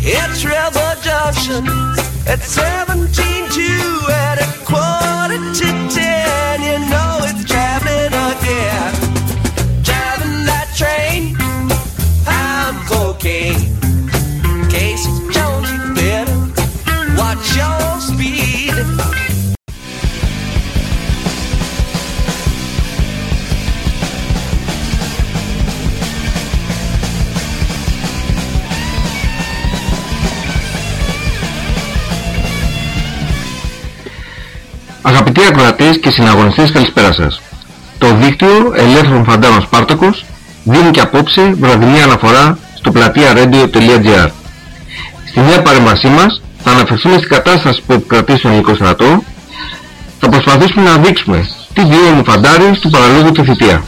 It's It's Johnson. It's Revolution. Ακροατές και συναγωνιστές καλησπέρα σας. Το δίκτυο Ελεύθερων Φαντάρων Σπάρτακος δίνει και απόψε βραδινή αναφορά στο πλατεία radio.gr. Στη νέα παρέμβασή μας θα αναφερθούμε στην κατάσταση που επικρατεί στον ελληνικό στρατό, θα προσπαθήσουμε να δείξουμε τι βιώνουν οι φαντάροι του παραλόγου και θητεία.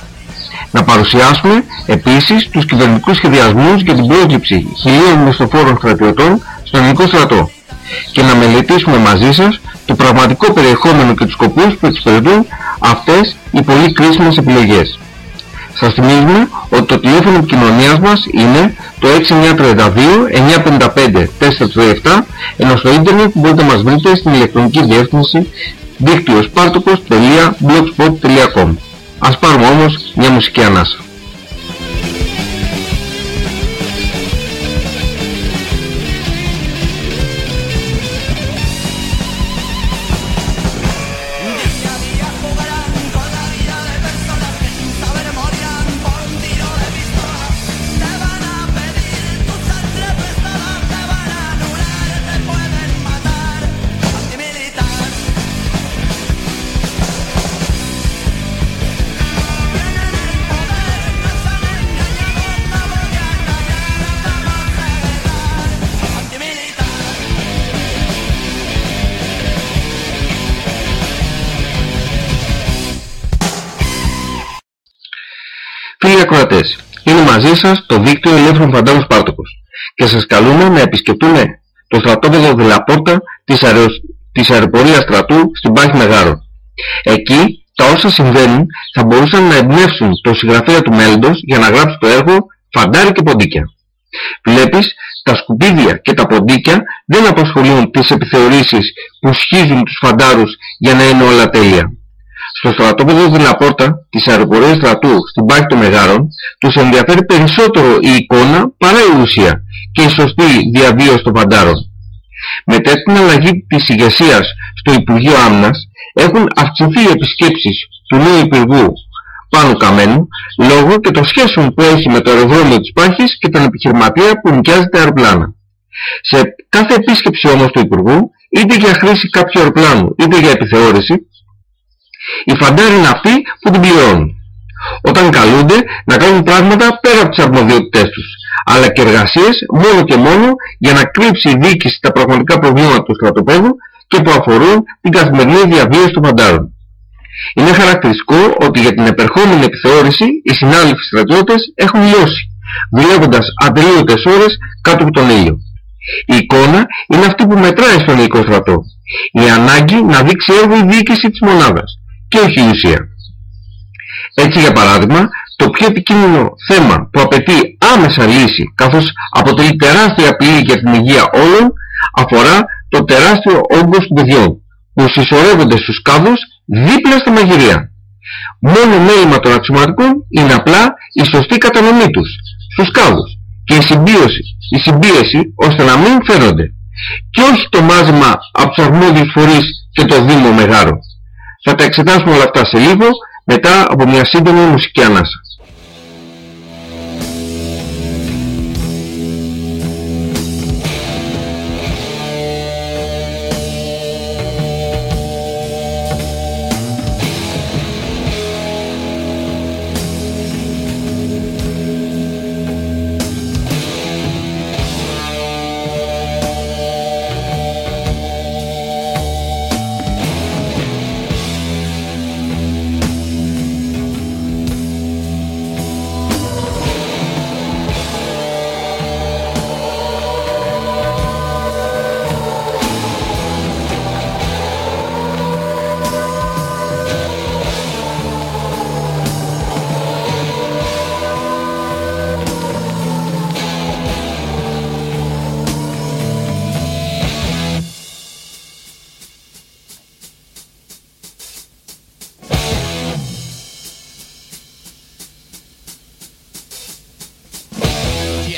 Να παρουσιάσουμε επίσης τους κυβερνητικούς σχεδιασμούς για την πρόσληψη χιλίων μισθοφόρων στρατιωτών στον ελληνικό στρατό και να μελετήσουμε μαζί σας το πραγματικό περιεχόμενο και τους σκοπούς που εξυπηρετούν αυτές οι πολύ κρίσιμες επιλογές. Σας θυμίζουμε ότι το τηλέφωνο επικοινωνίας μας είναι το 6932 955 437 ενώ στο ίντερνετ μπορείτε να μας βρείτε στην ηλεκτρονική διεύθυνση δίκτυοσπάρτοκος.blogspot.com Ας πάρουμε όμως μια μουσική ανάσα. Ακροατές, είναι μαζί σας το δίκτυο Ελεύθερων Φαντάρων Σπάρτοκος και σας καλούμε να επισκεφτούμε το στρατόπεδο Δελαπόρτα της, αερο... της αεροπορίας στρατού στην Πάχη Μεγάρων. Εκεί τα όσα συμβαίνουν θα μπορούσαν να εμπνεύσουν το συγγραφέα του μέλλοντος για να γράψει το έργο Φαντάρι και Ποντίκια. Βλέπεις, τα σκουπίδια και τα ποντίκια δεν απασχολούν τις επιθεωρήσεις που σχίζουν τους φαντάρους για να είναι όλα τέλεια. Στο στρατόπεδο Δηλαπόρτα της αεροπορίας στρατού στην Πάχη των Μεγάρων τους ενδιαφέρει περισσότερο η εικόνα παρά η ουσία και η σωστή διαβίωση των φαντάρων. Μετά την αλλαγή της ηγεσίας στο Υπουργείο Άμυνας έχουν αυξηθεί οι επισκέψεις του νέου Υπουργού Πάνου Καμένου λόγω και των σχέσεων που έχει με το αεροδρόμιο της Πάχης και τον επιχειρηματία που νοικιάζεται αεροπλάνα. Σε κάθε επίσκεψη όμως του Υπουργού, είτε για χρήση κάποιου αεροπλάνου είτε για επιθεώρηση, οι φαντάροι είναι αυτοί που την πληρώνουν. Όταν καλούνται να κάνουν πράγματα πέρα από τις αρμοδιότητές τους, αλλά και εργασίες μόνο και μόνο για να κρύψει η διοίκηση τα πραγματικά προβλήματα του στρατοπέδου και που αφορούν την καθημερινή διαβίωση των φαντάρων. Είναι χαρακτηριστικό ότι για την επερχόμενη επιθεώρηση οι συνάδελφοι στρατιώτες έχουν λιώσει, δουλεύοντας ατελείωτες ώρες κάτω από τον ήλιο. Η εικόνα είναι αυτή που μετράει στον ελληνικό στρατό. Η ανάγκη να δείξει έργο η διοίκηση της μονάδας και όχι η ουσία. Έτσι για παράδειγμα, το πιο επικίνδυνο θέμα που απαιτεί άμεσα λύση καθώς αποτελεί τεράστια απειλή για την υγεία όλων αφορά το τεράστιο όγκος των παιδιών που συσσωρεύονται στους κάδους δίπλα στα μαγειρία. Μόνο μέλημα των αξιωματικών είναι απλά η σωστή κατανομή τους στους κάδους και η συμπίωση, η συμπίεση ώστε να μην φαίνονται και όχι το μάζεμα από τους αρμόδιους φορείς και το Δήμο Μεγάρο. Θα τα εξετάσουμε όλα αυτά σε λίγο μετά από μια σύντομη μουσική ανάσα.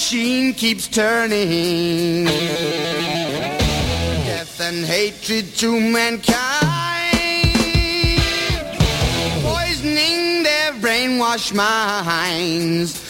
machine keeps turning. Death and hatred to mankind, poisoning their brainwashed minds.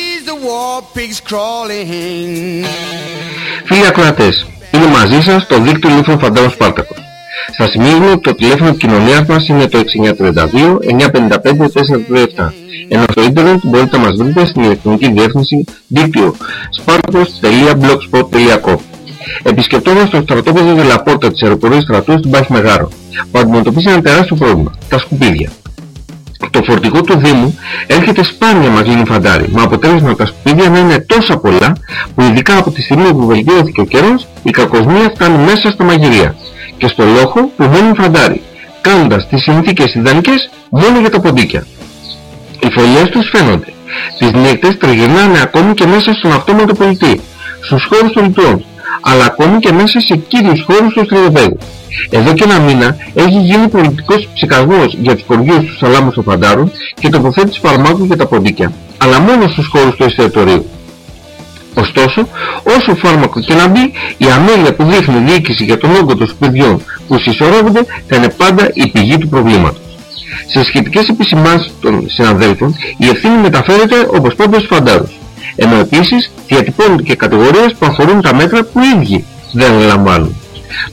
the war pigs crawling. Φίλοι ακροατές, είμαι μαζί σας στο δίκτυο Λίφων Φαντάρων Σπάρτακος. Σας σημειώνω ότι το τηλέφωνο επικοινωνίας μας είναι το 6932 955 437 ενώ στο ίντερνετ μπορείτε να μας βρείτε στην ηλεκτρονική διεύθυνση δίκτυο spartacos.blogspot.com Επισκεπτόμαστε στο στρατόπεδο Δελαπόρτα της αεροπορίας στρατού στην Πάχη Μεγάρο που αντιμετωπίζει ένα τεράστιο πρόβλημα, τα σκουπίδια. Το φορτηγό του Δήμου έρχεται σπάνια μαζί με φαντάρι, με αποτέλεσμα τα σκουπίδια να είναι τόσα πολλά που ειδικά από τη στιγμή που βελτιώθηκε ο καιρός η κακοσμία φτάνει μέσα στα μαγειρία και στο λόχο που μένουν φαντάρι, κάνοντας τις συνθήκες ιδανικές μόνο για τα ποντίκια. Οι φωλιές τους φαίνονται. Τις νύχτες τριγυρνάνε ακόμη και μέσα στον αυτόματο πολιτή, στους χώρους των λιτρών, αλλά ακόμη και μέσα σε κύριους χώρους του στρατοπέδου. Εδώ και ένα μήνα έχει γίνει πολιτικός ψυχασμός για τους χωριούς του Σαλάμου των Φαντάρων και τοποθέτηση φαρμάκους για τα ποντίκια, αλλά μόνο στους χώρους του εστιατορίου. Ωστόσο, όσο φάρμακο και να μπει, η αμέλεια που δείχνει η διοίκηση για τον όγκο των σπουδιών που συσσωρεύονται θα είναι πάντα η πηγή του προβλήματος. Σε σχετικές επισημάνσεις των συναδέλφων, η ευθύνη μεταφέρεται όπως πάντα στους φαντάρους. Ενώ επίσης διατυπώνονται και κατηγορίες που αφορούν τα μέτρα που οι ίδιοι δεν λαμβάνουν.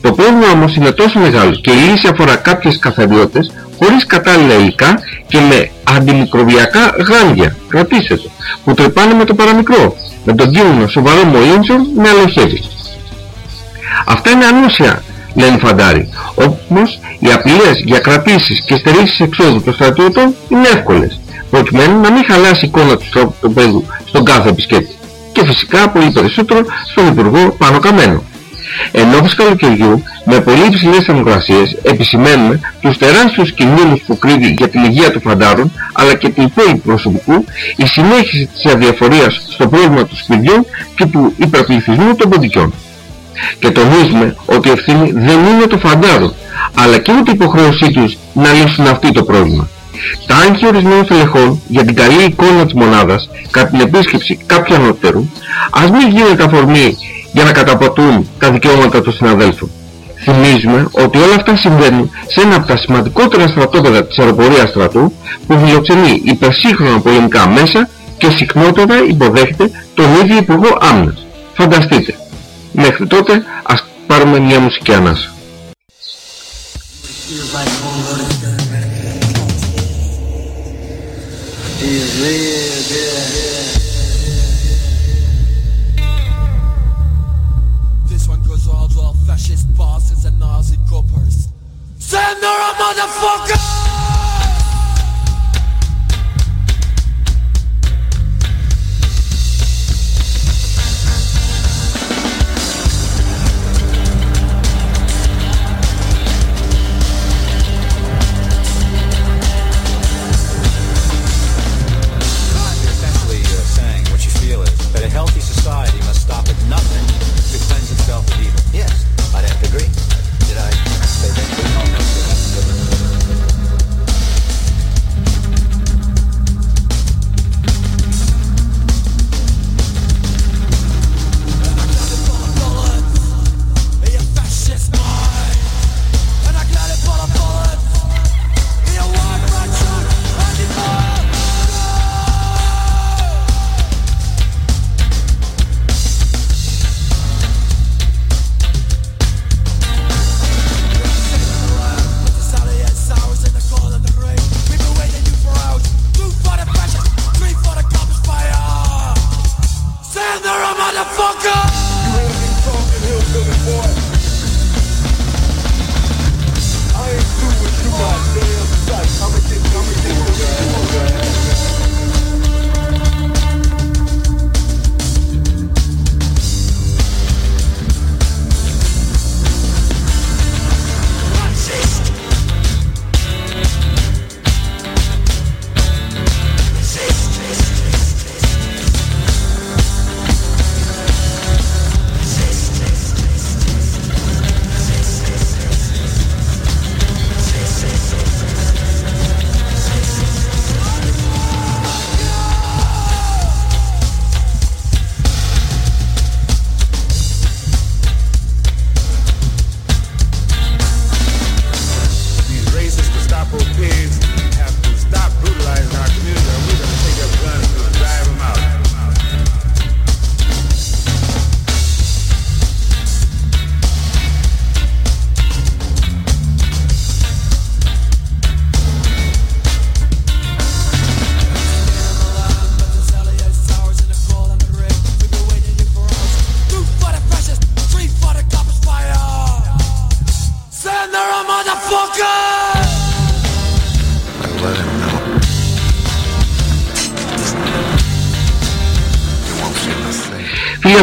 Το πρόβλημα όμως είναι τόσο μεγάλο και η λύση αφορά κάποιες καθαριότητες χωρίς κατάλληλα υλικά και με αντιμικροβιακά γάντια, κρατήστε το, που τρεπάνε με το παραμικρό, με τον κίνδυνο σοβαρό μολύνσεων με αλοχέρι. Αυτά είναι ανούσια, λένε οι φαντάροι. Όμως οι απειλές για κρατήσεις και στερήσεις εξόδου των στρατιώτων είναι εύκολες, προκειμένου να μην χαλάσει η εικόνα του στρατοπέδου στον κάθε επισκέπτη. Και φυσικά πολύ περισσότερο στον Υπουργό Πάνο Καμένο. Εν ώψη καλοκαιριού, με πολύ υψηλές θερμοκρασίες, επισημαίνουμε τους τεράστιους κινδύνους που κρύβει για την υγεία των φαντάρων, αλλά και του υπόλοιπου προσωπικού, η συνέχιση της αδιαφορίας στο πρόβλημα του σπιτιών και του υπερπληθυσμού των ποντικιών. Και τονίζουμε ότι η ευθύνη δεν είναι το φαντάρο, αλλά και ούτε η υποχρέωσή τους να λύσουν αυτοί το πρόβλημα. Τα άγχη ορισμένων στελεχών για την καλή εικόνα της μονάδας κατά την επίσκεψη κάποιου ανώτερου, ας μην γίνεται αφορμή για να καταπατούν τα δικαιώματα των συναδέλφων. Θυμίζουμε ότι όλα αυτά συμβαίνουν σε ένα από τα σημαντικότερα στρατόπεδα της αεροπορίας στρατού που φιλοξενεί υπερσύγχρονα πολεμικά μέσα και συχνότερα υποδέχεται τον ίδιο Υπουργό Άμυνας. Φανταστείτε. Μέχρι τότε ας πάρουμε μια μουσική ανάσα. Send her a motherfucker!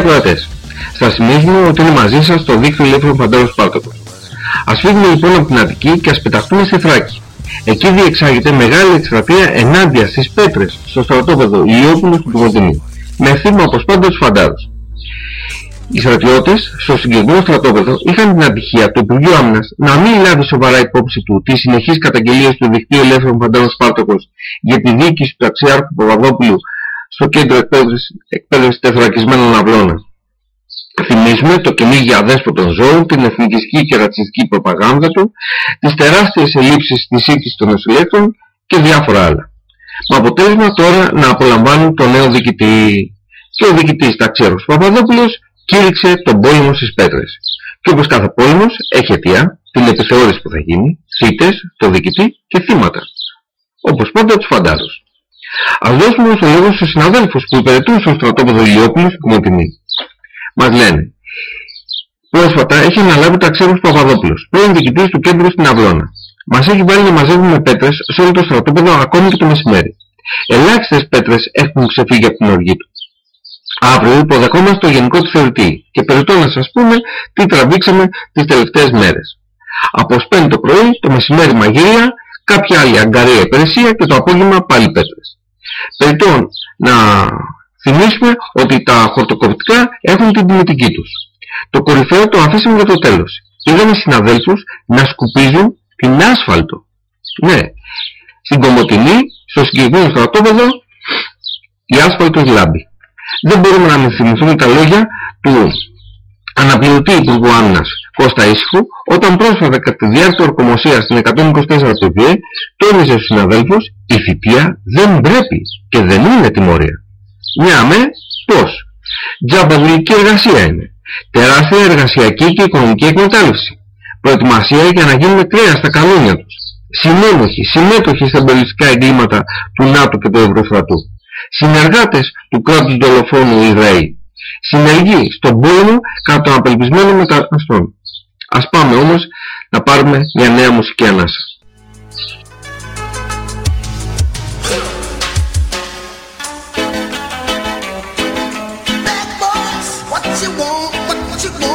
Ακροατές, σας θυμίζουμε ότι είναι μαζί σας το δίκτυο ηλεκτρών φαντάρων Σπάρτακος. Ας φύγουμε λοιπόν από την Αττική και ας πεταχτούμε στη Θράκη. Εκεί διεξάγεται μεγάλη εκστρατεία ενάντια στις πέτρες στο στρατόπεδο Ηλιόπουλος του Κομωτινίου, με θύμα όπως πάντα τους φαντάρους. Οι στρατιώτες στο συγκεκριμένο στρατόπεδο είχαν την ατυχία του Υπουργείου Άμυνας να μην λάβει σοβαρά υπόψη του τις συνεχείς καταγγελίες του Δικτύου Ελεύθερων Φαντάρων Σπάρτοκος για τη διοίκηση του αξιάρχου Παπαδόπουλου στο κέντρο εκπαίδευσης, εκπαίδευσης τεθωρακισμένων αυλώνα. Θυμίζουμε το κυνήγι αδέσποτων ζώων, την εθνικιστική και ρατσιστική προπαγάνδα του, τις τεράστιες ελλείψεις στη σύντηση των νοσηλεύτων και διάφορα άλλα. Με αποτέλεσμα τώρα να απολαμβάνουν το νέο διοικητή. Και ο διοικητής ταξιέρος Παπαδόπουλος κήρυξε τον πόλεμο στις πέτρες. Και όπως κάθε πόλεμος έχει αιτία, την επιθεώρηση που θα γίνει, θύτες, το διοικητή και θύματα. Όπως πάντα τους φαντάρους. Ας δώσουμε όμως το λόγο στους συναδέλφους που υπηρετούν στο στρατόπεδο Ηλιόπουλου στην Κομωτινή. Μας λένε, πρόσφατα έχει αναλάβει το αξίωμα Παπαδόπουλος, πρώην διοικητής του κέντρου στην Αυλώνα. Μας έχει βάλει να μαζεύουμε πέτρες σε όλο το στρατόπεδο ακόμη και το μεσημέρι. Ελάχιστες πέτρες έχουν ξεφύγει από την οργή του. Αύριο υποδεχόμαστε το γενικό του θεωρητή και περιττώ να σας πούμε τι τραβήξαμε τις τελευταίες μέρες. Από σπέντε το πρωί, το μεσημέρι μαγειρία, κάποια άλλη αγκαρία υπηρεσία και το απόγευμα πάλι πέτρες. Περιττώ να θυμίσουμε ότι τα χορτοκοπτικά έχουν την τιμητική τους. Το κορυφαίο το αφήσαμε για το τέλος. Είδαμε συναδέλφους να σκουπίζουν την άσφαλτο. Ναι, στην Κομωτινή, στο συγκεκριμένο στρατόπεδο, η άσφαλτος λάμπει. Δεν μπορούμε να μην θυμηθούμε τα λόγια του αναπληρωτή Υπουργού Άμυνας Κώστα Ήσυχου όταν πρόσφατα κατά τη διάρκεια ορκομοσίας στην 124 του ΔΕ τόνιζε στους συναδέλφους η θητεία δεν πρέπει και δεν είναι τιμωρία. Μια με πώς; Τζάμπα δουλική εργασία είναι. Τεράστια εργασιακή και οικονομική εκμετάλλευση. Προετοιμασία για να γίνουν κρέα στα κανόνια τους. Συνέμοχοι, συμμέτοχοι στα εμπολιστικά εγκλήματα του ΝΑΤΟ και του Ευρωστρατού. Συνεργάτες του κράτους δολοφόνου Ισραήλ. Συνεργοί στον πόλεμο κατά των απελπισμένων μεταναστών. Ας πάμε όμως να πάρουμε μια νέα μουσική ανάσα. Bad boys, what you want, what you want,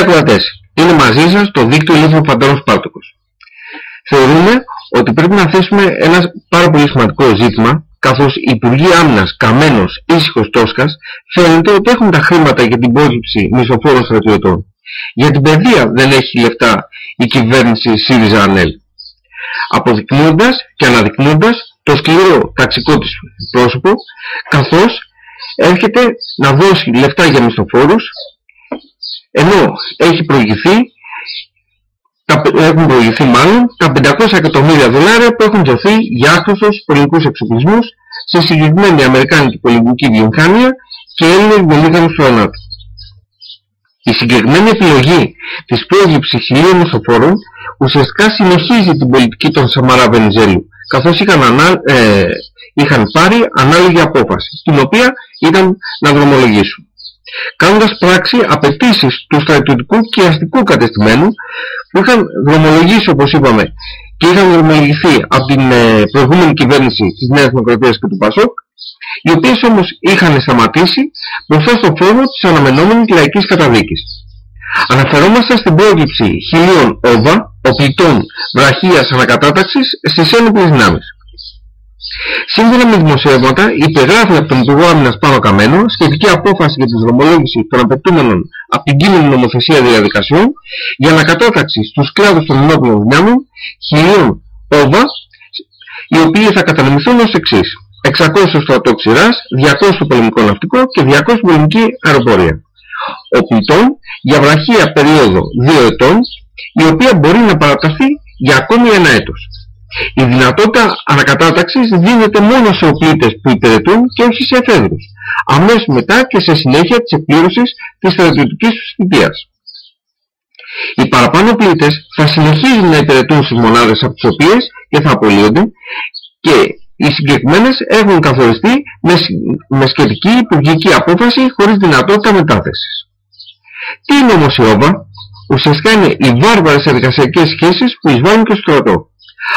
ακροατές, είναι μαζί σας το δίκτυο Ελεύθερων Φαντάρων Σπάρτοκος. Θεωρούμε ότι πρέπει να θέσουμε ένα πάρα πολύ σημαντικό ζήτημα, καθώς οι Υπουργοί Άμυνας Καμένος Ήσυχος Τόσκας φαίνεται ότι έχουν τα χρήματα για την πρόληψη μισοφόρων στρατιωτών. Για την παιδεία δεν έχει λεφτά η κυβέρνηση ΣΥΡΙΖΑ ΑΝΕΛ. Αποδεικνύοντας και αναδεικνύοντας το σκληρό ταξικό της πρόσωπο, καθώς έρχεται να δώσει λεφτά για μισθοφόρους ενώ έχει προηγηθεί τα, έχουν προηγηθεί μάλλον τα 500 εκατομμύρια δολάρια που έχουν δοθεί για άχρηστος πολιτικούς εξοπλισμούς σε συγκεκριμένη αμερικάνικη πολιτική βιομηχανία και Έλληνες βιομήχανους του ΕΝΑΤ. Η συγκεκριμένη επιλογή της πρόληψης χιλίων μισθοφόρων ουσιαστικά συνεχίζει την πολιτική των Σαμαρά Βενιζέλου καθώς είχαν, ανά, ε, είχαν πάρει ανάλογη απόφαση την οποία ήταν να δρομολογήσουν κάνοντας πράξη απαιτήσεις του στρατιωτικού και αστικού κατεστημένου που είχαν δρομολογήσει όπως είπαμε και είχαν δρομολογηθεί από την ε, προηγούμενη κυβέρνηση της Νέας Δημοκρατίας και του ΠΑΣΟΚ οι οποίες όμως είχαν σταματήσει μπροστά στο φόβο της αναμενόμενης λαϊκής καταδίκης. Αναφερόμαστε στην πρόληψη χιλίων όβα, οπλιτών βραχίας ανακατάταξης στις ένοπλες δυνάμεις. Σύμφωνα με δημοσιεύματα, υπεγράφει από τον Υπουργό Άμυνας Πάνο Καμένο σχετική απόφαση για τη δρομολόγηση των απαιτούμενων από την κείμενη νομοθεσία διαδικασιών για ανακατάταξη στους κλάδους των ενόπλων δυνάμεων χιλίων όβα, οι οποίοι θα κατανεμηθούν ως εξής. 600 στο στρατό ξηράς, 200 στο πολεμικό ναυτικό και 200 στην πολεμική αεροπορία. Οπλιτών για βραχία περίοδο 2 ετών, η οποία μπορεί να παραταθεί για ακόμη ένα έτος. Η δυνατότητα ανακατάταξης δίνεται μόνο σε οπλίτες που υπηρετούν και όχι σε εφέδρους, αμέσως μετά και σε συνέχεια της εκπλήρωσης της στρατιωτικής τους θητείας. Οι παραπάνω οπλίτες θα συνεχίζουν να υπηρετούν στις μονάδες από τις οποίες και θα απολύονται και οι συγκεκριμένες έχουν καθοριστεί με, με σχετική υπουργική απόφαση χωρίς δυνατότητα μετάθεσης. Τι είναι όμως η όβα; Ουσιαστικά είναι οι βάρβαρες εργασιακές σχέσεις που εισβάλλουν και στο στρατό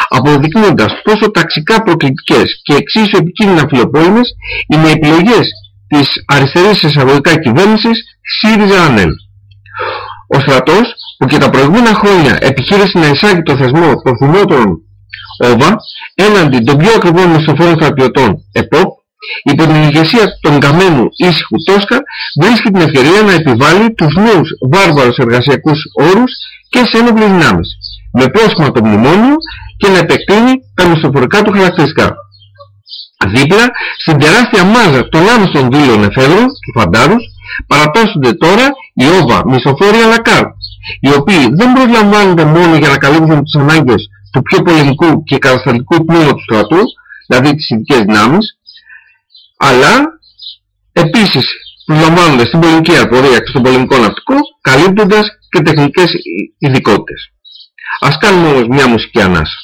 αποδεικνύοντας πόσο ταξικά προκλητικές και εξίσου επικίνδυνα φιλοπόλεμες είναι οι επιλογές της αριστερής εισαγωγικά κυβέρνησης ΣΥΡΙΖΑ ΑΝΕΛ. Ο στρατός, που και τα προηγούμενα χρόνια επιχείρησε να εισάγει το θεσμό των θυμότερων ΟΒΑ έναντι των πιο ακριβών μισθοφόρων στρατιωτών ΕΠΟΠ, υπό την ηγεσία των καμένου ήσυχου Τόσκα, βρίσκει την ευκαιρία να επιβάλλει τους νέους βάρβαρους εργασιακούς όρους και σε ένοπλες δυνάμεις, με πρόσχημα το μνημόνιο και να επεκτείνει τα μισθοφορικά του χαρακτηριστικά. Δίπλα στην τεράστια μάζα των άμεσων δήλων εφέδρων, του φαντάρους, παρατάσσονται τώρα οι όβα μισθοφόροι αλακάρ, οι οποίοι δεν προσλαμβάνονται μόνο για να καλύψουν τις ανάγκες του πιο πολεμικού και καταστατικού τμήματος του στρατού, δηλαδή τις ειδικές δυνάμεις, αλλά επίσης προσλαμβάνονται στην πολεμική αρπορία και στον πολεμικό ναυτικό, καλύπτοντας και τεχνικές ειδικότητες. Ας κάνουμε όμως μια μουσική ανάσα.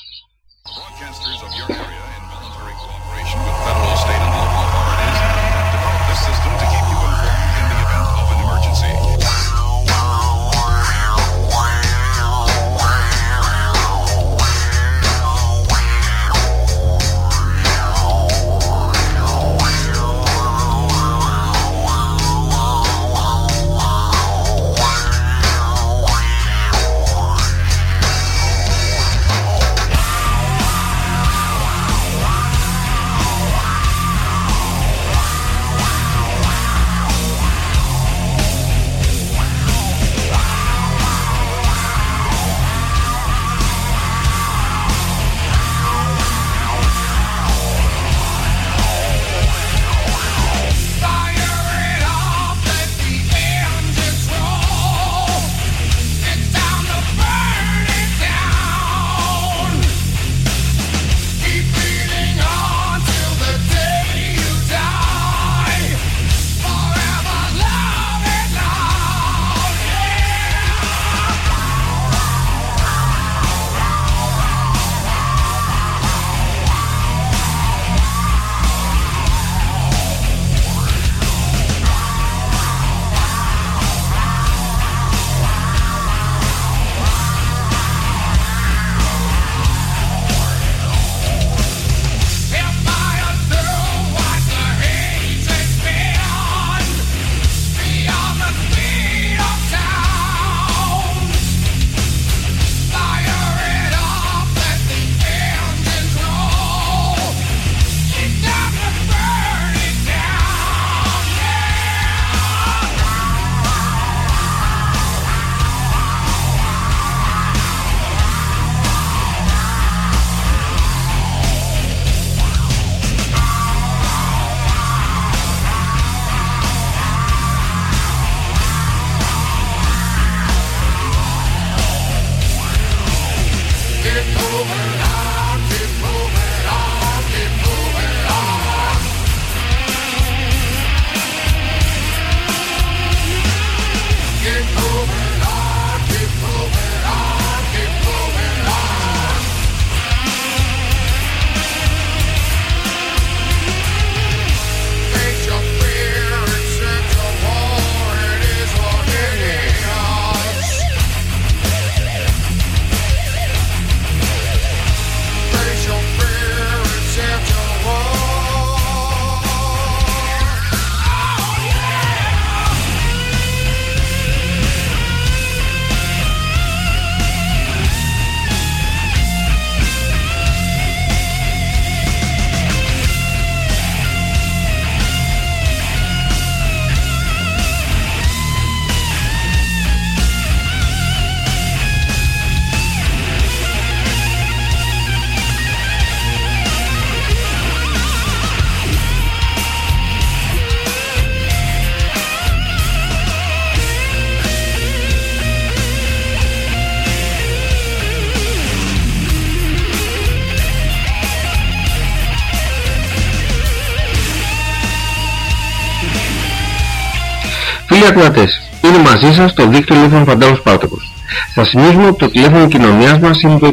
Φίλοι ακροατές, είναι μαζί σας το δίκτυο Ελεύθερων Φαντάρων Σπάρτακος. Σας θυμίζουμε ότι το τηλέφωνο κοινωνίας μας είναι το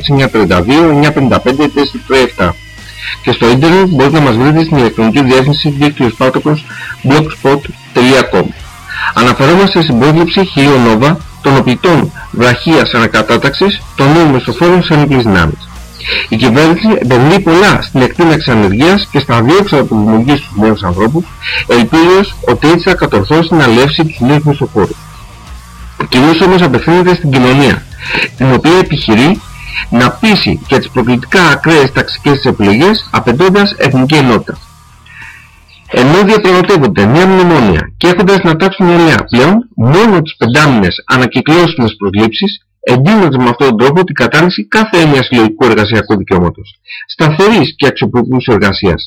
6932-955-437 και στο ίντερνετ μπορείτε να μας βρείτε στην ηλεκτρονική διεύθυνση δίκτυο Σπάρτακος blogspot.com Αναφερόμαστε στην πρόληψη χιλιονόβα των οπλιτών βραχίας ανακατάταξης των νέων μεσοφόρων σε ενόπλες δυνάμεις. Η κυβέρνηση επενδύει πολλά στην εκτείναξη ανεργίας και στα διώξα που δημιουργεί στους νέους ανθρώπους, ελπίζοντας ότι έτσι θα κατορθώσει να λεύσει τους νέους μισοφόρους. Κυρίως όμως απευθύνεται στην κοινωνία, την οποία επιχειρεί να πείσει για τις προκλητικά ακραίες ταξικές της επιλογές, απαιτώντας εθνική ενότητα. Ενώ διαπραγματεύονται μια μνημόνια και έχοντας να τάξουν ελιά πλέον, μόνο τις πεντάμινες ανακυκλώσιμες προσλήψεις εντείνονται με αυτόν τον τρόπο την κατάρριξη κάθε έννοια συλλογικού εργασιακού δικαιώματος, σταθερής και αξιοπρεπούς εργασίας,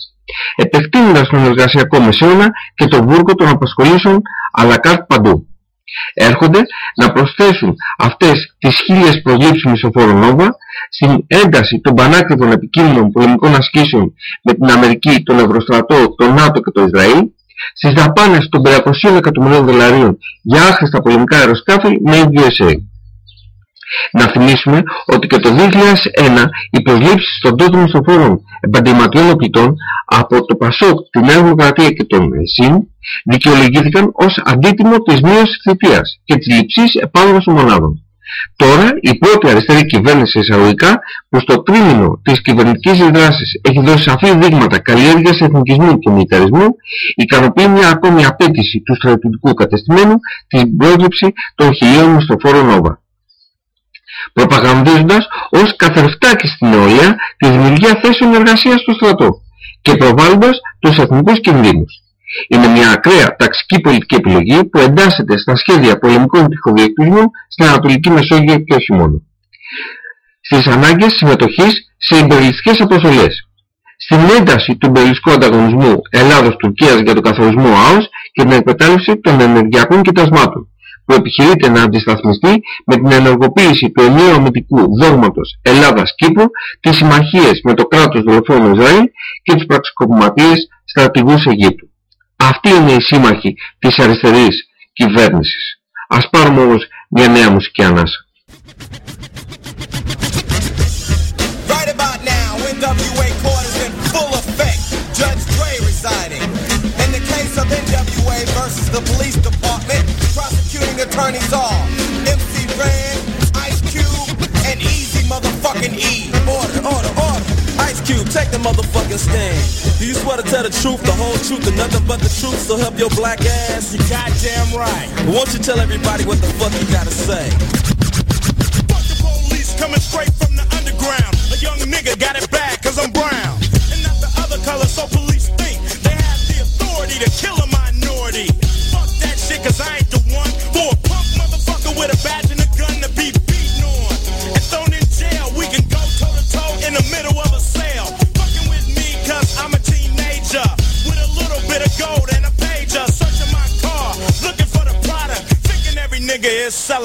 επεκτείνοντας τον εργασιακό μεσαίωνα και τον βούργο των απασχολήσεων à la carte παντού. Έρχονται να προσθέσουν αυτές τις χίλιες προσλήψεις μισοφόρων νόβα στην ένταση των πανάκριβων επικίνδυνων πολεμικών ασκήσεων με την Αμερική, τον Ευρωστρατό, τον ΝΑΤΟ και το Ισραήλ, στις δαπάνες των 500 εκατομμυρίων δολαρίων για άχρηστα πολεμικά αεροσκάφη με USA. Να θυμίσουμε ότι και το 2001 οι προσλήψεις των τότε μισθοφόρων επαγγελματιών οπλιτών από το ΠΑΣΟΚ, την Νέα Δημοκρατία και τον ΣΥΝ δικαιολογήθηκαν ως αντίτιμο της μείωσης θητείας και της λειψής επάνω των μονάδων. Τώρα η πρώτη αριστερή κυβέρνηση εισαγωγικά που στο τρίμηνο της κυβερνητικής δράσης έχει δώσει σαφή δείγματα καλλιέργειας εθνικισμού και μιλιταρισμού ικανοποιεί μια ακόμη απέτηση του στρατιωτικού κατεστημένου την πρόληψη των χιλίων μισθοφόρων Νόβα προπαγανδίζοντας ως καθρεφτάκι στην νεολαία τη δημιουργία θέσεων εργασίας στο στρατό και προβάλλοντας τους εθνικούς κινδύνους. Είναι μια ακραία ταξική πολιτική επιλογή που εντάσσεται στα σχέδια πολεμικών τυχοδιεκτήσεων στην Ανατολική Μεσόγειο και όχι μόνο. Στις ανάγκες συμμετοχής σε υπερλιστικές αποστολές. Στην ένταση του υπερλιστικού ανταγωνισμού Ελλάδος-Τουρκίας για τον καθορισμό ΑΟΣ και την εκμετάλλευση των ενεργειακών κοιτασμάτων που επιχειρείται να αντισταθμιστεί με την ενεργοποίηση του ενιαίου αμυντικού δόγματος Ελλάδας-Κύπρου, τις συμμαχίες με το κράτος δολοφόνο Ισραήλ και τους πραξικοπηματίες στρατηγούς Αιγύπτου. Αυτή είναι η σύμμαχη της αριστερής κυβέρνησης. Ας πάρουμε όμως μια νέα μουσική ανάσα. Right about now, NWA court is in full effect. Judge Dre residing. In the case of NWA versus the police department, prosecuting attorneys are MC Ren, Ice Cube, and Easy motherfucking E. Order, order, order. Ice Cube, take the motherfucking stand. Do you swear to tell the truth, the whole truth, and nothing but the truth, so help your black ass? You goddamn right. But won't you tell everybody what the fuck you gotta say? Fuck the police coming straight from the underground. A young nigga got it bad cause I'm brown. And not the other color, so police think they have the authority to kill a minority.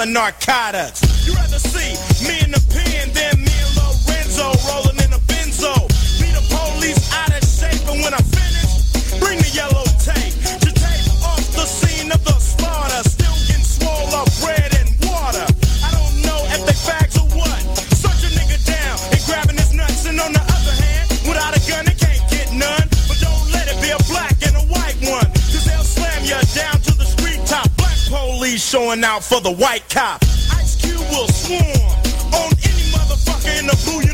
Selling narcotics. You rather see showing out for the white cop. Ice Cube will swarm on any motherfucker in a blue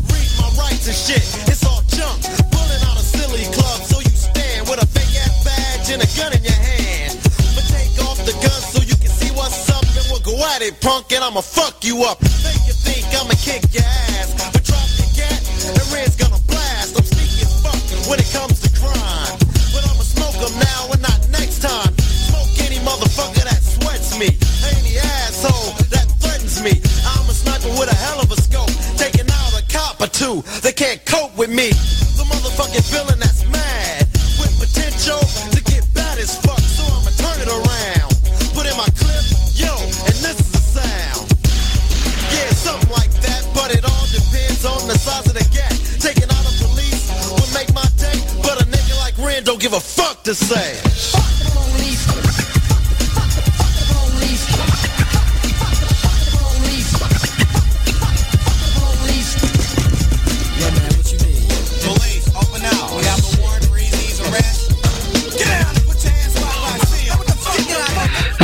Rights and shit, it's all junk. Pulling out a silly club, so you stand with a fake ass badge and a gun in your hand. But take off the gun so you can see what's up, and we'll go at it, punk, and I'ma fuck you up. Make you think I'ma kick your ass, but drop your gat, and Red's gonna blast. I'm sneaky as fuck when it comes cop. They can't cope with me. The motherfucking villain that's mad with potential to get bad as fuck. So I'ma turn it around. Put in my clip, yo, and this is the sound. Yeah, something like that, but it all depends on the size of the gap. Taking out the police would make my day, but a nigga like Ren don't give a fuck to say.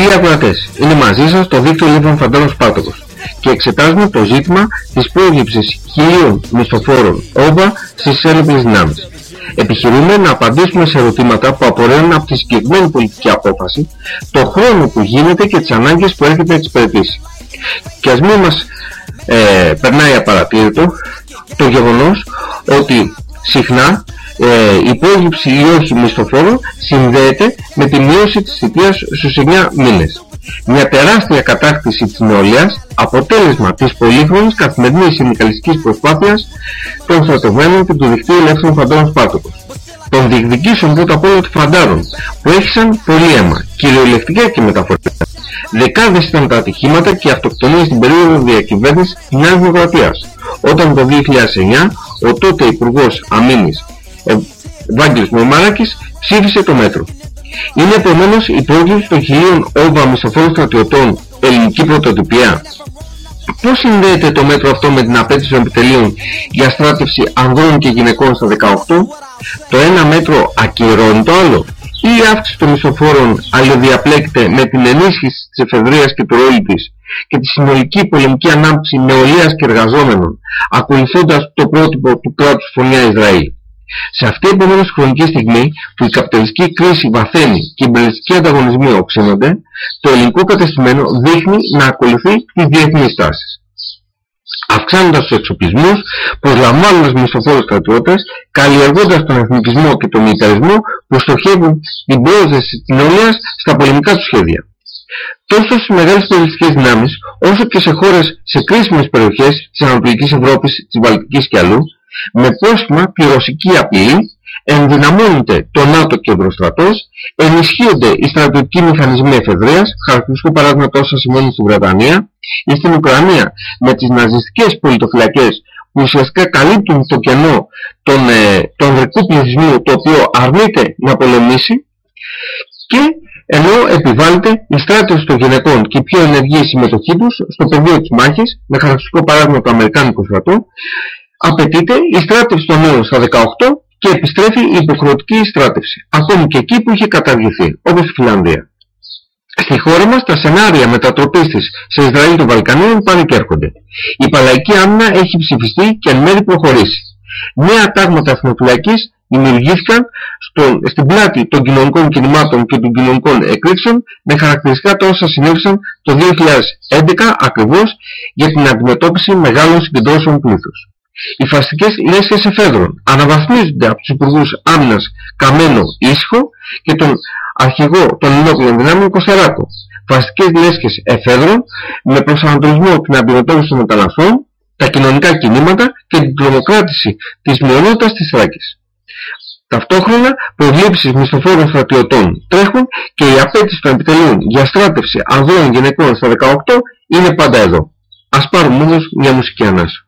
Φίλοι ακροατές, είναι μαζί σας το δίκτυο Λίβων Φαντάρων Σπάρτοκος και εξετάζουμε το ζήτημα της πρόληψης χιλίων μισθοφόρων όβα στις ένοπλες δυνάμεις. Επιχειρούμε να απαντήσουμε σε ερωτήματα που απορρέουν από τη συγκεκριμένη πολιτική απόφαση, το χρόνο που γίνεται και τις ανάγκες που έρχεται να εξυπηρετήσει. Και ας μην μας ε, περνάει απαρατήρητο το γεγονός ότι συχνά ε, η πρόληψη ή όχι μισθοφόρων συνδέεται με τη μείωση της θητείας στους 9 μήνες. Μια τεράστια κατάκτηση της νεολαίας, αποτέλεσμα της πολύχρονης καθημερινής συνδικαλιστικής προσπάθειας των στρατευμένων και του δικτύου ελεύθερων φαντάρων Σπάρτοκος. Των διεκδικήσεων πρώτα απ' όλα των φαντάρων, που έχησαν πολύ αίμα, κυριολεκτικά και μεταφορικά. Δεκάδες ήταν τα ατυχήματα και οι αυτοκτονίες στην περίοδο διακυβέρνησης της Νέας Δημοκρατίας, όταν το 2009 ο τότε Υπουργός Αμήνης Ευάγγελος Μωμάρακης ψήφισε το μέτρο. Είναι επομένως η πρόληψη των χιλίων όβα μισθοφόρων στρατιωτών ελληνική πρωτοτυπία. Πώς συνδέεται το μέτρο αυτό με την απέτηση των επιτελείων για στράτευση ανδρών και γυναικών στα 18, το ένα μέτρο ακυρώνει το άλλο ή η αύξηση των μισθοφόρων αλληλοδιαπλέκεται με την ενίσχυση της εφεδρείας και του ρόλου της και τη συνολική πολεμική ανάπτυξη νεολαίας και εργαζόμενων, ακολουθώντας το πρότυπο του κράτους φωνιά Ισραήλ. Σε αυτή επομένως χρονικής στιγμή που η καπιταλιστική κρίση βαθαίνει και οι μπελιστικοί ανταγωνισμοί οξύνονται, το ελληνικό κατεστημένο δείχνει να ακολουθεί τις διεθνείς τάσεις. Αυξάνοντας τους εξοπλισμούς, προσλαμβάνοντας μισθοφόρους στρατιώτες, καλλιεργώντας τον εθνικισμό και τον μιλιταρισμό που στοχεύουν την πρόσδεση της νεολαίας στα πολεμικά του σχέδια. Τόσο στις μεγάλες πολιτικές δυνάμεις, όσο και σε χώρες σε κρίσιμες περιοχές της Ανατολικής Ευρώπης, της Βαλτικής και αλλού, με πρόστιμα τη ρωσική απειλή, ενδυναμώνεται το ΝΑΤΟ και ο Ευρωστρατός, ενισχύονται οι στρατιωτικοί μηχανισμοί εφεδρείας, χαρακτηριστικό παράδειγμα τόσα σημαίνει στην Βρετανία, ή στην Ουκρανία με τις ναζιστικές πολιτοφυλακές που ουσιαστικά καλύπτουν το κενό των, ε, του ανδρικού πληθυσμού το οποίο αρνείται να πολεμήσει και ενώ επιβάλλεται η στράτευση των γυναικών και η πιο ενεργή συμμετοχή τους στο πεδίο της μάχης, με χαρακτηριστικό παράδειγμα το Αμερικάνικο στρατό, απαιτείται η στράτευση των νέων στα 18 και επιστρέφει η υποχρεωτική στράτευση, ακόμη και εκεί που είχε καταργηθεί, όπως στη Φιλανδία. Στη χώρα μας τα σενάρια μετατροπής της σε Ισραήλ των Βαλκανίων πάνε και έρχονται. Η Παλαϊκή Άμυνα έχει ψηφιστεί και εν μέρει προχωρήσει. Νέα τάγματα εθνοφυλακής δημιουργήθηκαν στον, στην πλάτη των κοινωνικών κινημάτων και των κοινωνικών εκρήξεων με χαρακτηριστικά τα όσα συνέβησαν το 2011 ακριβώς για την αντιμετώπιση μεγάλων συγκεντρώσεων πλήθους. Οι φαστικές λέσχες εφέδρων αναβαθμίζονται από τους Υπουργούς Άμυνας Καμένο Ήσυχο και τον αρχηγό των ενόπλων δυνάμεων Κωνστεράκο. Φαστικές λέσχες εφέδρων με προσανατολισμό την αντιμετώπιση των μεταναστών, τα κοινωνικά κινήματα και την τρομοκράτηση της μειονότητας της Θράκης. Ταυτόχρονα προβλήψεις μισθοφόρων στρατιωτών τρέχουν και η απέτηση των επιτελείων για στράτευση ανδρών γυναικών στα 18 είναι πάντα εδώ. Ας πάρουμε όμως μια μουσική ανάσα.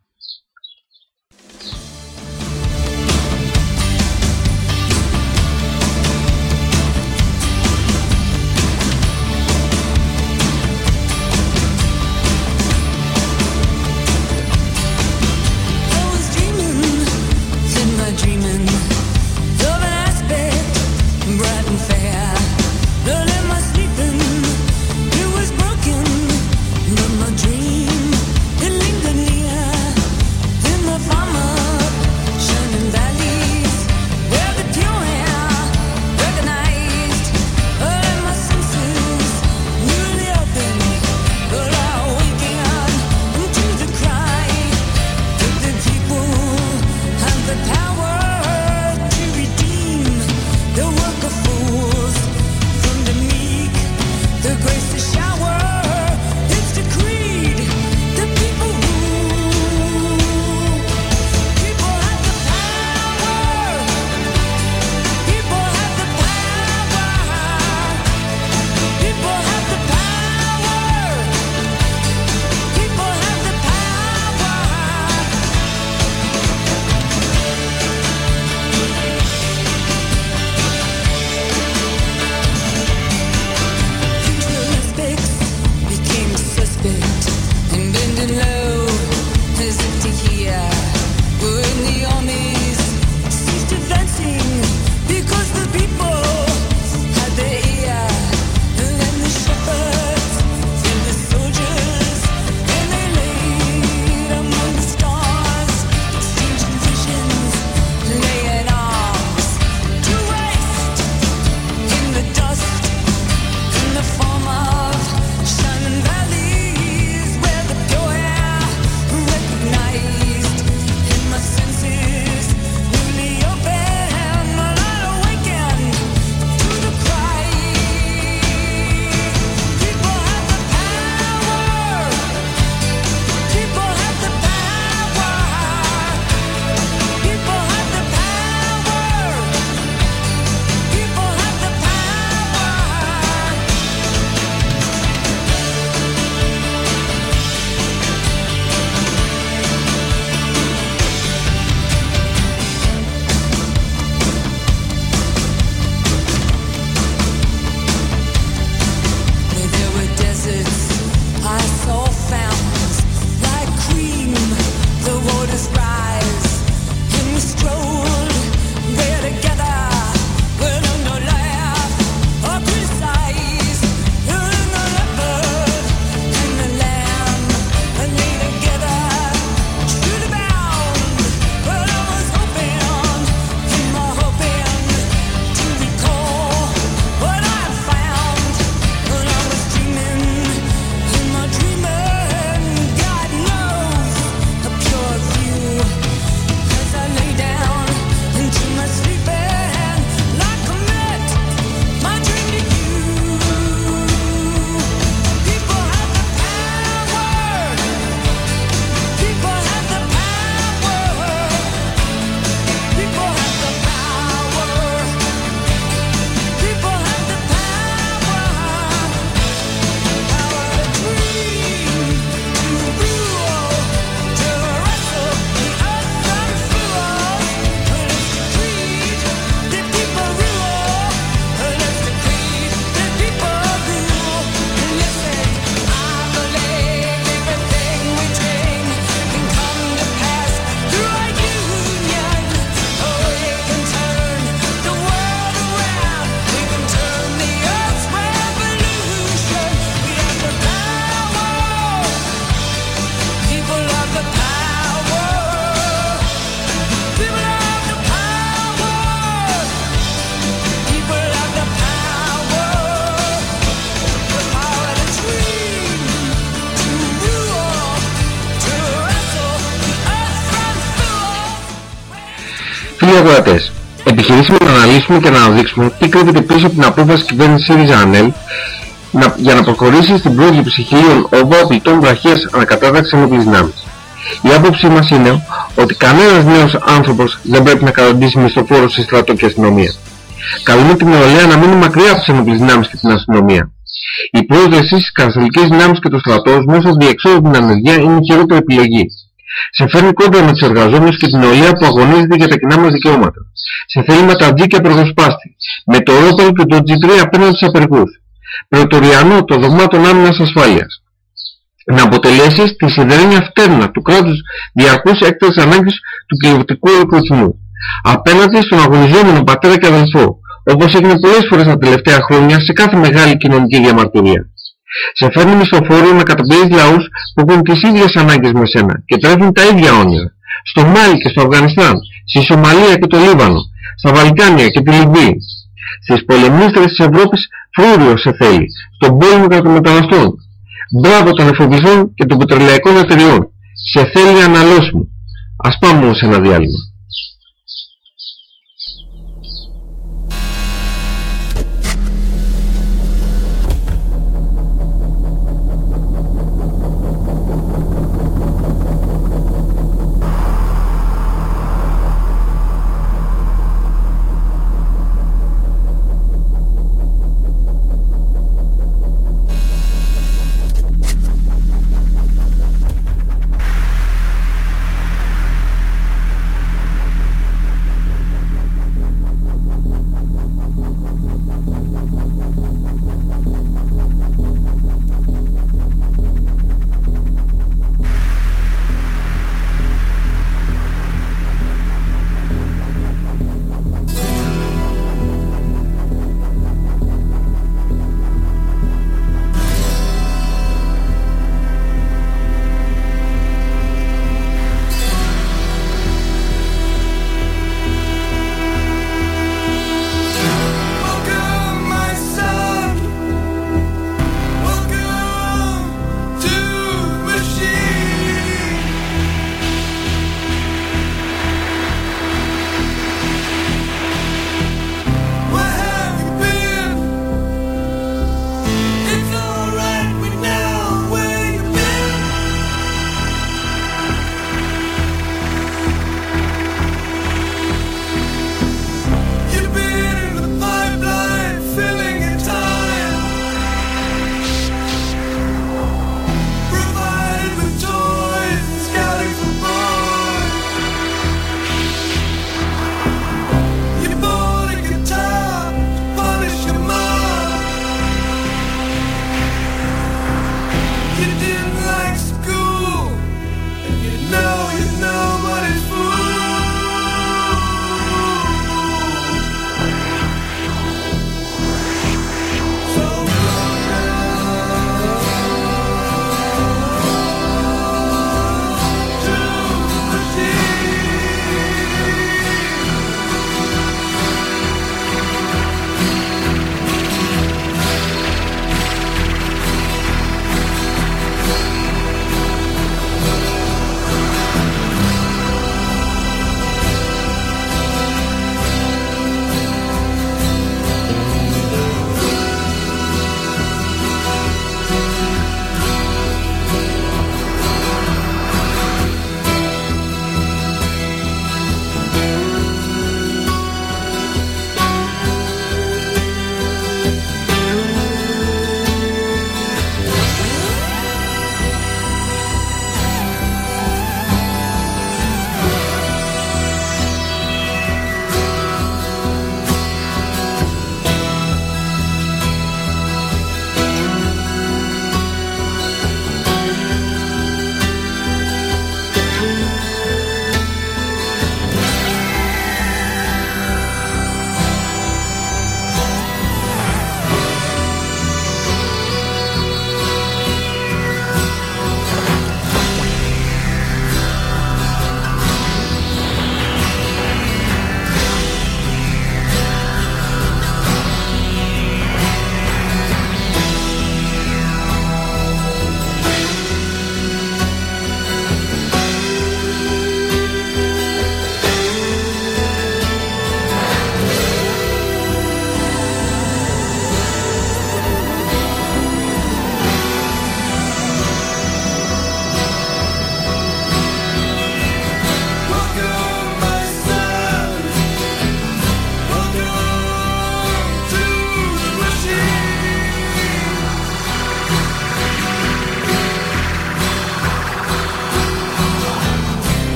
Φίλοι αγορατές, επιχειρήσαμε να αναλύσουμε και να αναδείξουμε τι κρύβεται πίσω από την απόφαση κυβέρνησης ΣΥΡΙΖΑ ΑΝΕΛ να, για να προχωρήσει στην πρόληψη χιλίων οβό απειλητών βραχίας ανακατάταξης ενόπλης δυνάμεις. Η άποψή μας είναι ότι κανένας νέος άνθρωπος δεν πρέπει να καταντήσει μισθοφόρο σε στρατό και αστυνομία. Καλούμε την νεολαία να μείνει μακριά από τις ενόπλες δυνάμεις και την αστυνομία. Η πρόσδεση στις κατασταλικές δυνάμεις και το στρατός μέσω διεξόδου την ανεργία είναι η χειρότερη επιλογή. Σε φέρνει κόντρα με τους εργαζόμενους και την νεολαία που αγωνίζεται για τα κοινά μας δικαιώματα. Σε θέλει ματατζή και απεργοσπάστη. Με το ρόπαλο και το G3 απέναντι στους απεργούς. Πρωτοριανό το δογμάτων άμυνας ασφάλειας. Να αποτελέσει τη σιδερένια φτέρνα του κράτους διαρκούς έκτασης ανάγκης του κλιβωτικού ολοκληρωτισμού. Απέναντι στον αγωνιζόμενο πατέρα και αδελφό, όπως έγινε πολλές φορές τα τελευταία χρόνια σε κάθε μεγάλη κοινωνική διαμαρτυρία. Σε φέρνει στο φόρο να καταπιέζεις λαούς που έχουν τις ίδιες ανάγκες με σένα και τρέφουν τα ίδια όνειρα. Στο Μάλι και στο Αφγανιστάν, στη Σομαλία και το Λίβανο, στα Βαλκάνια και τη Λιβύη. Στις πολεμίστρες της Ευρώπης φρούριο σε θέλει, στον πόλεμο κατά των μεταναστών. Μπράβο των εφοπλιστών και των πετρελαϊκών εταιριών. Σε θέλει αναλώσιμο. Ας πάμε όμως σε ένα διάλειμμα.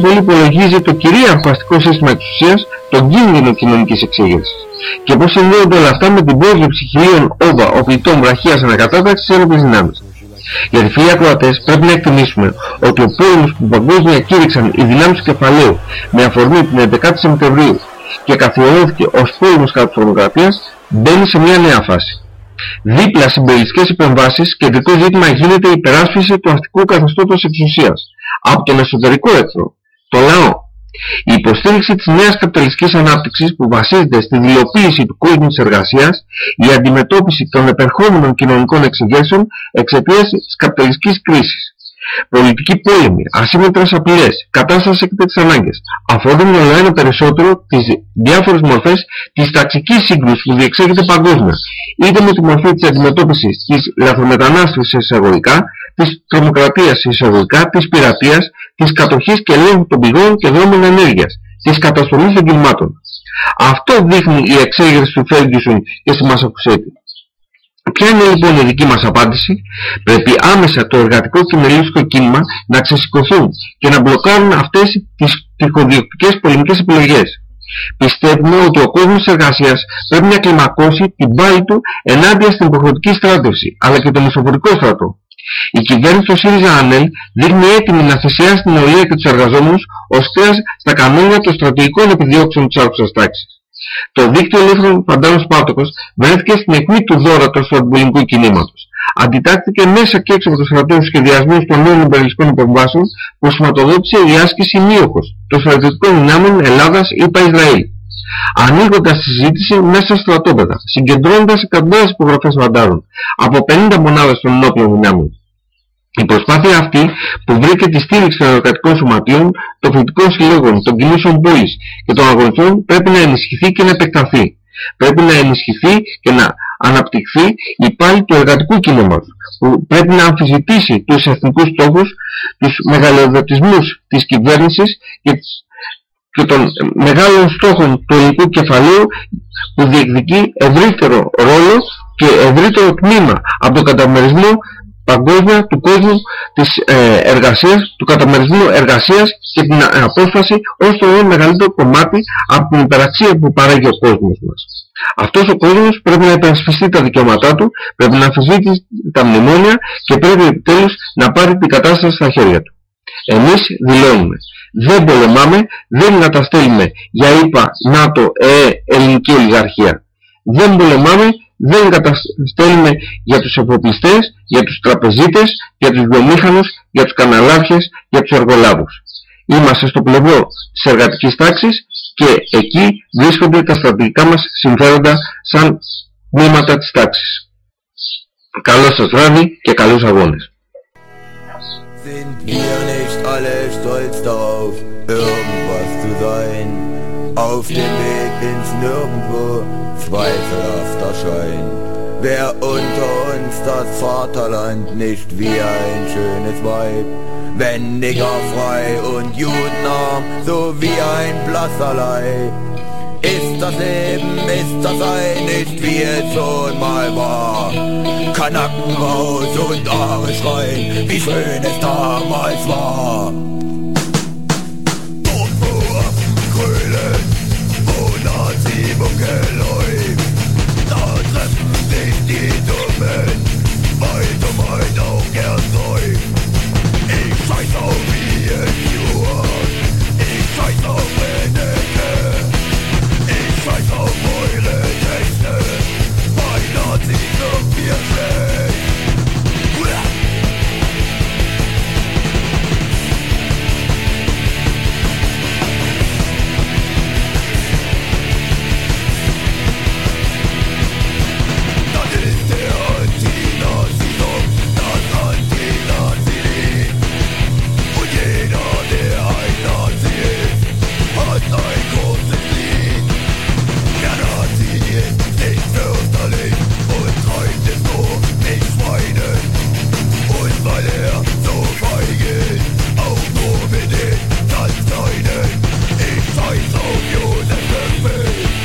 Πόσο πολύ υπολογίζει το κυρίαρχο αστικό σύστημα εξουσίας τον κίνδυνο κοινωνικής εξέγερσης και πώς συνδέονται όλα αυτά με την πρόσληψη χιλίων όβα οπλιτών βραχίας ανακατάταξης στις ένοπλες δυνάμεις. Γιατί φίλοι ακροατές πρέπει να εκτιμήσουμε ότι ο πόλεμος που παγκόσμια κήρυξαν οι δυνάμεις του κεφαλαίου με αφορμή την 11η Σεπτεμβρίου και καθιερώθηκε ως πόλεμος κατά της τρομοκρατίας μπαίνει σε μια νέα φάση. Δίπλα σε μπελιστικές επεμβάσεις, κεντρικό ζήτημα γίνεται η υπεράσπιση του αστικού καθεστώτος εξουσίας από τον εσωτερικό εχθρό, το λαό. Η υποστήριξη της νέας καπιταλιστικής ανάπτυξης που βασίζεται στη δηλοποίηση του κόσμου της εργασίας, η αντιμετώπιση των επερχόμενων κοινωνικών εξεγέρσεων εξαιτίας της καπιταλιστικής κρίσης. Πολιτική πόλεμη, ασύμμετρες απειλές, κατάσταση έκτακτης ανάγκες αφορούν όλο ένα περισσότερο τις διάφορες μορφές της ταξικής σύγκρουσης που διεξάγεται παγκόσμια, είτε με τη μορφή της αντιμετώπισης της λαθρομετανάστευσης εισαγωγικά, της τρομοκρατίας εισαγωγικά, της πειρατείας, της κατοχής και ελέγχου των πηγών και δρόμων ενέργειας, της καταστολής εγκλημάτων. Αυτό δείχνει η εξέγερση του Φέργκισον και στη Μασακουσέτη. Ποια είναι λοιπόν η δική μας απάντηση, πρέπει άμεσα το εργατικό και μελίστικο κίνημα να ξεσηκωθούν και να μπλοκάρουν αυτές τις τυχοδιοκτικές πολεμικές επιλογές. Πιστεύουμε ότι ο κόσμος της εργασίας πρέπει να κλιμακώσει την πάλη του ενάντια στην υποχρεωτική στράτευση, αλλά και το μισοφορικό στρατό. Η κυβέρνηση του ΣΥΡΙΖΑ ΑΝΕΛ δείχνει έτοιμη να θυσιάσει την ολία και τους εργαζόμενους ως στα κανόνια των στρατηγικών επιδιώξεων της άρχουσας τάξης. Το δίκτυο ελεύθερων φαντάρων Σπάρτοκος βρέθηκε στην εκμή του δόρατος του αντιπολιτικού κινήματος. Αντιτάχθηκε μέσα και έξω από τους στρατούς σχεδιασμούς των νέων υπερελιστικών υποβάσεων που σηματοδότησε η άσκηση Μίωχος των στρατιωτικών δυνάμεων Ελλάδας ΙΠΑ Ισραήλ. Ανοίγοντας τη συζήτηση μέσα στα στρατόπεδα, συγκεντρώνοντας εκατοντάδες υπογραφές φαντάρων από 50 μονάδες των ενόπλων δυνάμεων. Η προσπάθεια αυτή που βρήκε τη στήριξη των εργατικών σωματείων, των φοιτητικών συλλόγων, των κινήσεων πόλης και των αγωνιστών πρέπει να ενισχυθεί και να επεκταθεί. Πρέπει να ενισχυθεί και να αναπτυχθεί η πάλη του εργατικού κινήματος που πρέπει να αμφισβητήσει τους εθνικούς στόχους, τους μεγαλοδοτισμούς της κυβέρνησης και, και των μεγάλων στόχων του ελληνικού κεφαλαίου που διεκδικεί ευρύτερο ρόλο και ευρύτερο τμήμα από τον καταμερισμό παγκόσμια του κόσμου της ε, εργασίας, του καταμερισμού εργασίας και την ε, απόφαση ως το μεγαλύτερο κομμάτι από την υπεραξία που παράγει ο κόσμος μας. Αυτός ο κόσμος πρέπει να υπερασπιστεί τα δικαιώματά του, πρέπει να αμφισβητήσει τα μνημόνια και πρέπει επιτέλους να πάρει την κατάσταση στα χέρια του. Εμείς δηλώνουμε. Δεν πολεμάμε, δεν καταστέλουμε για ΙΠΑ, ΝΑΤΟ, ΕΕ, ελληνική ολιγαρχία. Δεν πολεμάμε, δεν καταστέλνουμε για τους εφοπλιστές, για τους τραπεζίτες, για τους βιομήχανους, για τους καναλάρχες, για τους εργολάβους. Είμαστε στο πλευρό της εργατικής τάξης και εκεί βρίσκονται τα στρατηγικά μας συμφέροντα σαν τμήματα της τάξης. Καλό σας βράδυ και καλούς αγώνες. Sind wir nicht alle stolz darauf, irgendwas zu sein? Auf dem Weg ins Nirgendwo, zweifelhafter Schein. Wer unter uns das Vaterland nicht wie ein schönes Weib, wenn Nigger frei und Judenarm, so wie ein blasser Leib. Ist das Leben, ist das Sein nicht wie es schon mal war? Kanaken raus und Aare schreien, wie schön es damals war. Umgebung geläuft. Da treffen sich die Dummen, weil Dummheit auch erzeugt. Ich scheiß auf Ian ich scheiß auf Rennecke, ich scheiß auf eure Texte. Meiner Sieg und wir Deinen, ich sei so Josef, für